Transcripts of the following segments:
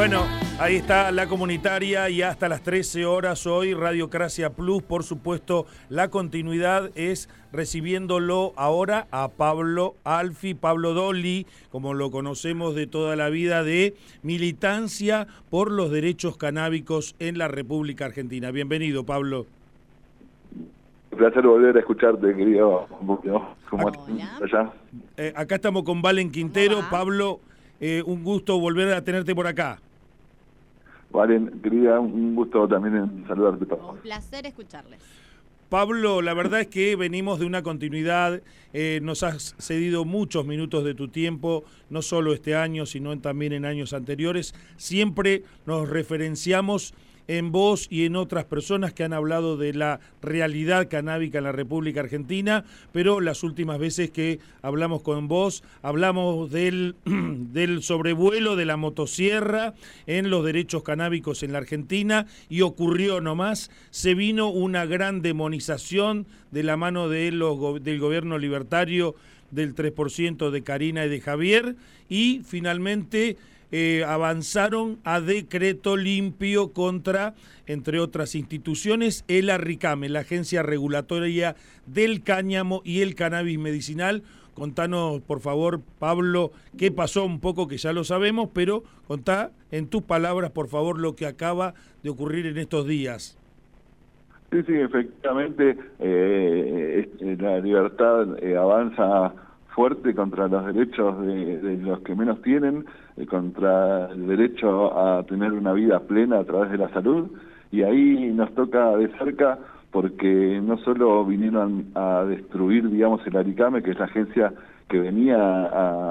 Bueno, ahí está la comunitaria y hasta las 13 horas hoy Radiocracia Plus, por supuesto, la continuidad es recibiéndolo ahora a Pablo Alfi, Pablo Dolly, como lo conocemos de toda la vida, de militancia por los derechos canábicos en la República Argentina. Bienvenido, Pablo. Un placer volver a escucharte, querido. ¿Cómo allá? Eh, acá estamos con Valen Quintero. Pablo, eh, un gusto volver a tenerte por acá. Valen, querida, un gusto también en saludarte. Un placer escucharles. Pablo, la verdad es que venimos de una continuidad, eh, nos has cedido muchos minutos de tu tiempo, no solo este año, sino también en años anteriores. Siempre nos referenciamos en vos y en otras personas que han hablado de la realidad canábica en la República Argentina, pero las últimas veces que hablamos con vos, hablamos del, del sobrevuelo de la motosierra en los derechos canábicos en la Argentina y ocurrió nomás, se vino una gran demonización de la mano de los, del gobierno libertario del 3% de Karina y de Javier y finalmente eh, avanzaron a decreto limpio contra, entre otras instituciones, el ARRICAME, la Agencia Regulatoria del Cáñamo y el Cannabis Medicinal. Contanos, por favor, Pablo, qué pasó un poco, que ya lo sabemos, pero contá en tus palabras, por favor, lo que acaba de ocurrir en estos días. Sí, sí, efectivamente, eh, la libertad eh, avanza fuerte contra los derechos de, los que menos tienen, eh, contra el derecho a tener una vida plena a través de la salud, y ahí nos toca de cerca porque no solo vinieron a destruir, digamos, el ARICAME, que es la agencia que venía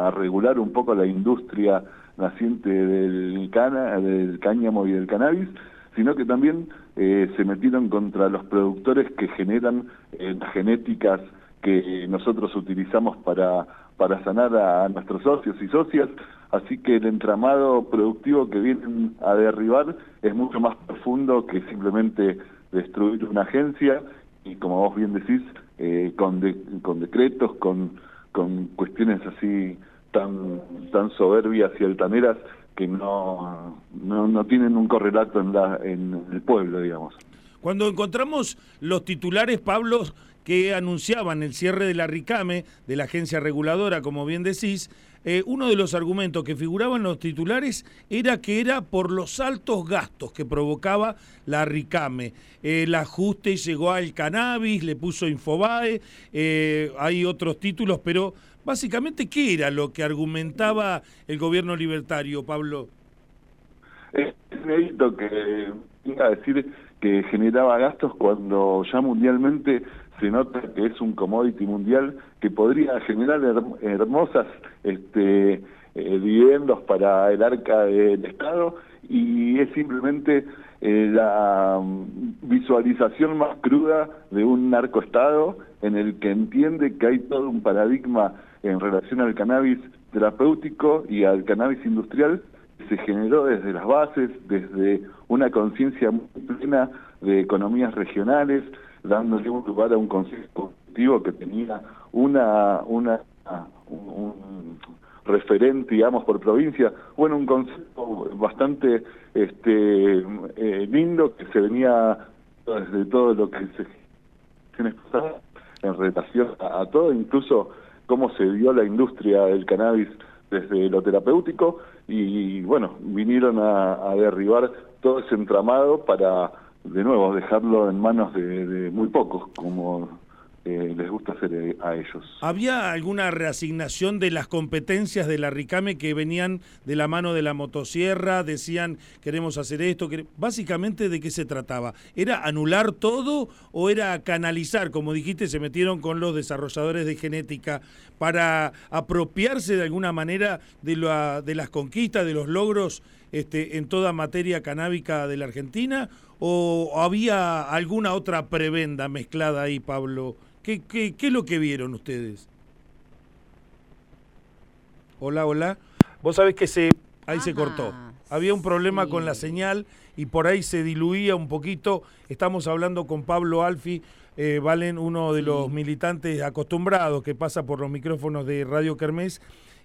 a, regular un poco la industria naciente del, cana, del cáñamo y del cannabis, sino que también eh, se metieron contra los productores que generan eh, genéticas que nosotros utilizamos para, para sanar a nuestros socios y socias, así que el entramado productivo que vienen a derribar es mucho más profundo que simplemente destruir una agencia y como vos bien decís, eh, con, con decretos, con, con cuestiones así tan, tan soberbias y altaneras que no, no, no tienen un correlato en, la, en el pueblo, digamos. Cuando encontramos los titulares, Pablo, que anunciaban el cierre de la RICAME, de la agencia reguladora, como bien decís, eh, uno de los argumentos que figuraban los titulares era que era por los altos gastos que provocaba la RICAME. el ajuste llegó al cannabis, le puso Infobae, eh, hay otros títulos, pero básicamente, ¿qué era lo que argumentaba el gobierno libertario, Pablo? Es inédito que a decir que generaba gastos cuando ya mundialmente se nota que es un commodity mundial que podría generar hermosas este, eh, dividendos para el arca del Estado y es simplemente eh, la mm, visualización más cruda de un narcoestado en el que entiende que hay todo un paradigma en relación al cannabis terapéutico y al cannabis industrial se generó desde las bases, desde una conciencia muy plena de economías regionales, dándole un lugar a un consejo consultivo que tenía una, una un, referente, digamos, por provincia, bueno, un concepto bastante este eh, lindo que se venía desde todo lo que se en relación a, todo, incluso cómo se dio la industria del cannabis desde lo terapéutico y bueno, vinieron a derribar todo ese entramado para de nuevo, dejarlo en manos de, muy pocos, como eh, les gusta hacer eh, a ellos. ¿Había alguna reasignación de las competencias de la RICAME que venían de la mano de la motosierra? Decían, queremos hacer esto. Básicamente, ¿de qué se trataba? ¿Era anular todo o era canalizar? Como dijiste, se metieron con los desarrolladores de genética para apropiarse de alguna manera de, la, de las conquistas, de los logros este, en toda materia canábica de la Argentina? ¿O había alguna otra prebenda mezclada ahí, Pablo? ¿Qué, qué, qué es lo que vieron ustedes? Hola, hola. Vos sabés que se ahí se cortó. Había un problema con la señal y por ahí se diluía un poquito. Estamos hablando con Pablo Alfi, eh, Valen, uno de los militantes acostumbrados que pasa por los micrófonos de Radio Kermés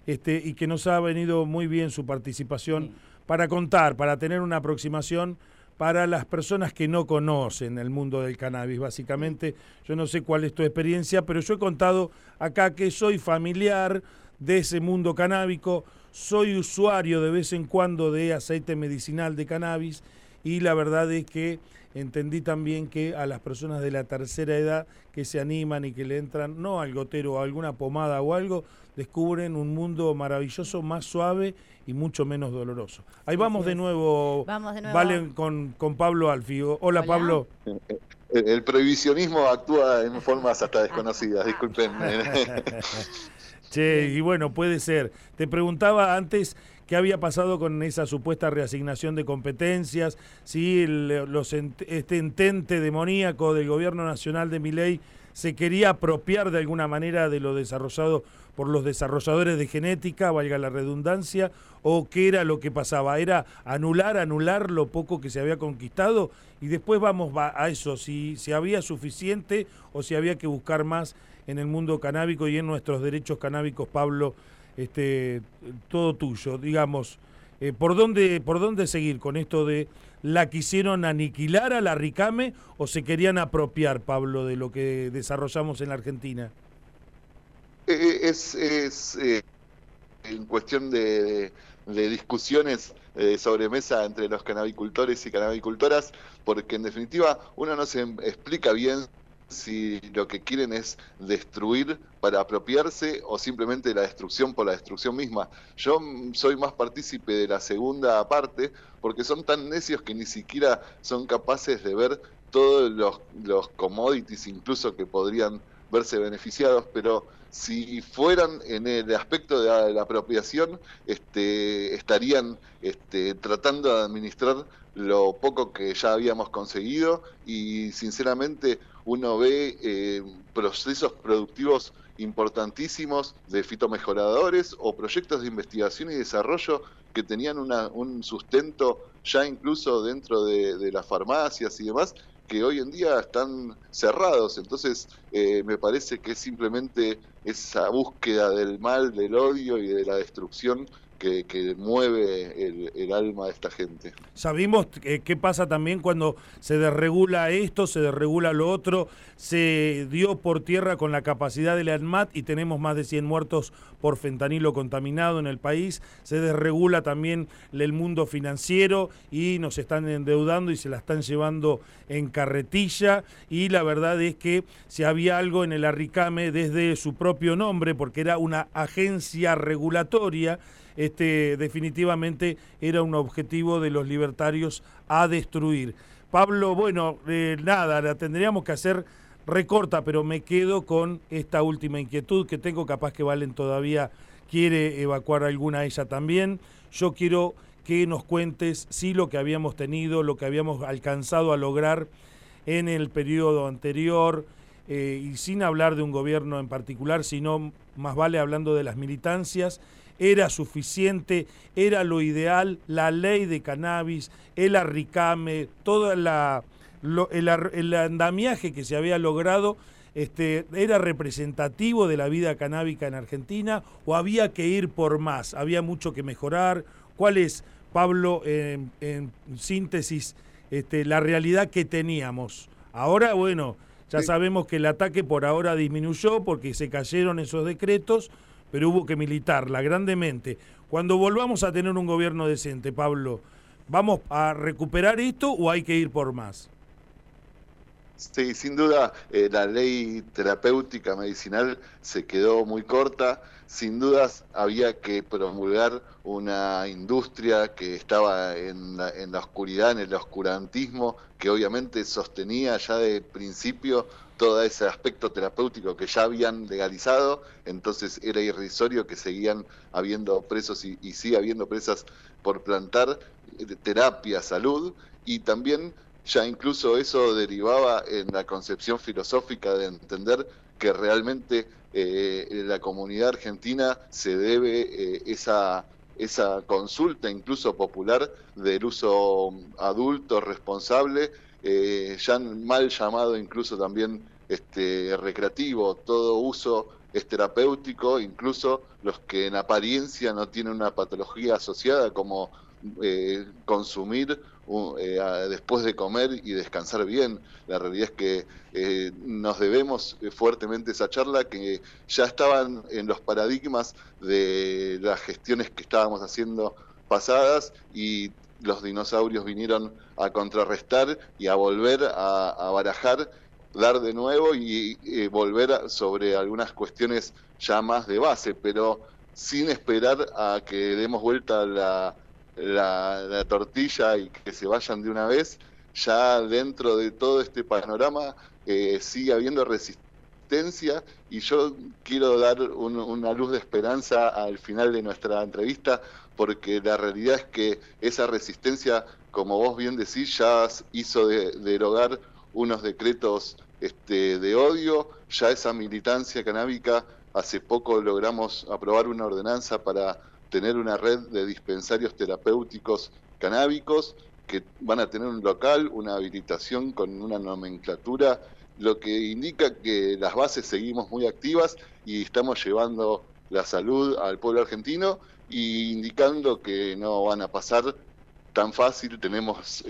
este, y que nos ha venido muy bien su participación para contar, para tener una aproximación para las personas que no conocen el mundo del cannabis. Básicamente, yo no sé cuál es tu experiencia, pero yo he contado acá que soy familiar de ese mundo canábico, soy usuario de vez en cuando de aceite medicinal de cannabis y la verdad es que entendí también que a las personas de la tercera edad que se animan y que le entran, no al gotero o alguna pomada o algo, descubren un mundo maravilloso, más suave y mucho menos doloroso. Ahí vamos, de nuevo, vamos de nuevo, Vale, con, con Pablo Alfio. Hola, Pablo. El, prohibicionismo actúa en formas hasta desconocidas, disculpen. che, y bueno, puede ser. Te preguntaba antes qué había pasado con esa supuesta reasignación de competencias, si los, este entente demoníaco del gobierno nacional de Miley se quería apropiar de alguna manera de lo desarrollado por los desarrolladores de genética, valga la redundancia, o qué era lo que pasaba, era anular, anular lo poco que se había conquistado y después vamos a eso, si, si había suficiente o si había que buscar más en el mundo canábico y en nuestros derechos canábicos, Pablo, este, todo tuyo, digamos, eh, ¿por, dónde, ¿por dónde seguir con esto de la quisieron aniquilar a la RICAME o se querían apropiar, Pablo, de lo que desarrollamos en la Argentina? Eh, eh, es, es en cuestión de, de discusiones sobre mesa entre los canabicultores y canabicultoras, porque en definitiva uno no se explica bien si lo que quieren es destruir para apropiarse o simplemente la destrucción por la destrucción misma. Yo soy más partícipe de la segunda parte porque son tan necios que ni siquiera son capaces de ver todos los, los commodities incluso que podrían verse beneficiados, pero si fueran en el aspecto de la, apropiación, este, estarían este, tratando de administrar lo poco que ya habíamos conseguido y sinceramente uno ve eh, procesos productivos importantísimos de fitomejoradores o proyectos de investigación y desarrollo que tenían un sustento ya incluso dentro de, las farmacias y demás, que hoy en día están cerrados. Entonces, eh, me parece que simplemente esa búsqueda del mal, del odio y de la destrucción que, mueve el, alma de esta gente. Sabemos qué pasa también cuando se desregula esto, se desregula lo otro, se dio por tierra con la capacidad del ANMAT y tenemos más de 100 muertos por fentanilo contaminado en el país, se desregula también el mundo financiero y nos están endeudando y se la están llevando en carretilla. Y la verdad es que si había algo en el Arricame desde su propio nombre, porque era una agencia regulatoria, este, definitivamente era un objetivo de los libertarios a destruir. Pablo, bueno, eh, nada, la tendríamos que hacer recorta, pero me quedo con esta última inquietud que tengo, capaz que Valen todavía quiere evacuar alguna ella también. Yo quiero que nos cuentes si lo que habíamos tenido, lo que habíamos alcanzado a lograr en el periodo anterior, eh, y sin hablar de un gobierno en particular, sino más vale hablando de las militancias era suficiente, era lo ideal, la ley de cannabis, el arricame, todo la, el, andamiaje que se había logrado este, era representativo de la vida canábica en Argentina o había que ir por más, había mucho que mejorar. ¿Cuál es, Pablo, en, síntesis, este, la realidad que teníamos? Ahora, bueno, ya sabemos que el ataque por ahora disminuyó porque se cayeron esos decretos, pero hubo que militarla grandemente. Cuando volvamos a tener un gobierno decente, Pablo, ¿vamos a recuperar esto o hay que ir por más? Sí, sin duda eh, la ley terapéutica medicinal se quedó muy corta. Sin dudas había que promulgar una industria que estaba en la, en la oscuridad, en el oscurantismo, que obviamente sostenía ya de principio todo ese aspecto terapéutico que ya habían legalizado, entonces era irrisorio que seguían habiendo presos y, sigue habiendo presas por plantar eh, terapia, salud, y también ya incluso eso derivaba en la concepción filosófica de entender que realmente eh, la comunidad argentina se debe eh, esa esa consulta incluso popular del uso adulto responsable eh, ya mal llamado incluso también este, recreativo, todo uso es terapéutico, incluso los que en apariencia no tienen una patología asociada como eh, consumir eh, después de comer y descansar bien. La realidad es que eh, nos debemos fuertemente esa charla que ya estaban en los paradigmas de las gestiones que estábamos haciendo pasadas y los dinosaurios vinieron a contrarrestar y a volver a, barajar, dar de nuevo y, volver sobre algunas cuestiones ya más de base, pero sin esperar a que demos vuelta la, la, tortilla y que se vayan de una vez, ya dentro de todo este panorama eh, sigue habiendo resistencia y yo quiero dar una luz de esperanza al final de nuestra entrevista porque la realidad es que esa resistencia, como vos bien decís, ya hizo derogar unos decretos este, de odio, ya esa militancia canábica, hace poco logramos aprobar una ordenanza para tener una red de dispensarios terapéuticos canábicos que van a tener un local, una habilitación con una nomenclatura, lo que indica que las bases seguimos muy activas y estamos llevando la salud al pueblo argentino y indicando que no van a pasar tan fácil, tenemos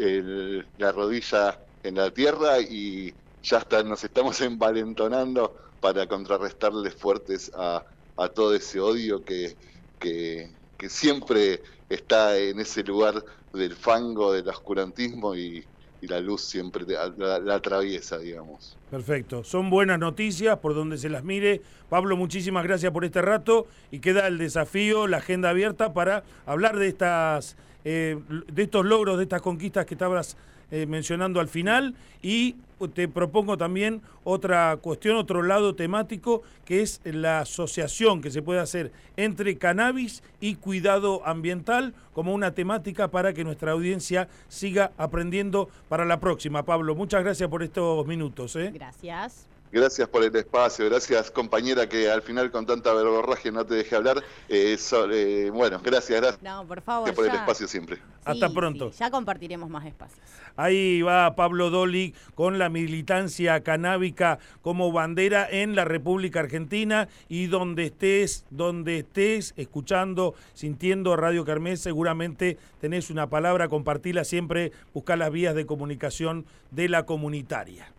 la rodilla en la tierra y ya está, nos estamos envalentonando para contrarrestarles fuertes a, a todo ese odio que, que, siempre está en ese lugar del fango, del oscurantismo y, la luz siempre la, atraviesa, digamos. Perfecto. Son buenas noticias por donde se las mire. Pablo, muchísimas gracias por este rato y queda el desafío, la agenda abierta para hablar de estas, eh, de estos logros, de estas conquistas que estabas eh, mencionando al final y te propongo también otra cuestión, otro lado temático, que es la asociación que se puede hacer entre cannabis y cuidado ambiental como una temática para que nuestra audiencia siga aprendiendo para la próxima. Pablo, muchas gracias por estos minutos. ¿eh? Gracias. Gracias por el espacio, gracias compañera que al final con tanta verborraje no te dejé hablar. Eh, eh, bueno, gracias, gracias. No, por favor. Por el espacio siempre. Hasta pronto. ya compartiremos más espacios. Ahí va Pablo Doli con la militancia canábica como bandera en la República Argentina y donde estés, donde estés escuchando, sintiendo Radio Carmes, seguramente tenés una palabra, compartila siempre, buscar las vías de comunicación de la comunitaria.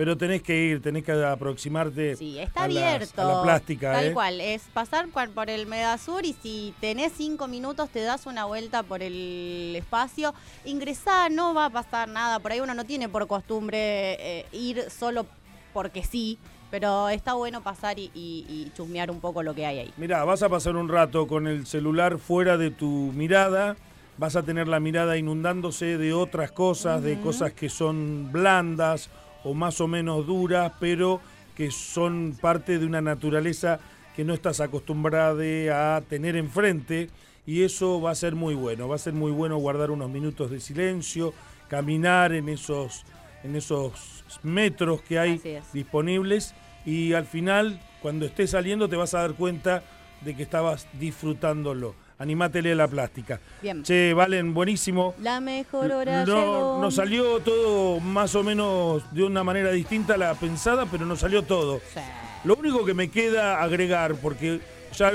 Pero tenés que ir, tenés que aproximarte sí, está abierto, a la plástica. Tal ¿eh? cual, es pasar por el Medasur y si tenés cinco minutos te das una vuelta por el espacio. Ingresar, no va a pasar nada. Por ahí uno no tiene por costumbre eh, ir solo porque sí. Pero está bueno pasar y, chusmear un poco lo que hay ahí. Mirá, vas a pasar un rato con el celular fuera de tu mirada, vas a tener la mirada inundándose de otras cosas, de cosas que son blandas o más o menos duras, pero que son parte de una naturaleza que no estás acostumbrada a tener enfrente y eso va a ser muy bueno, va a ser muy bueno guardar unos minutos de silencio, caminar en esos, en esos metros que hay disponibles y al final cuando estés saliendo te vas a dar cuenta de que estabas disfrutándolo animátele a la plástica. Bien. Che, Valen, buenísimo. La mejor hora no, Nos salió todo más o menos de una manera distinta a la pensada, pero nos salió todo. Lo único que me queda agregar, porque ya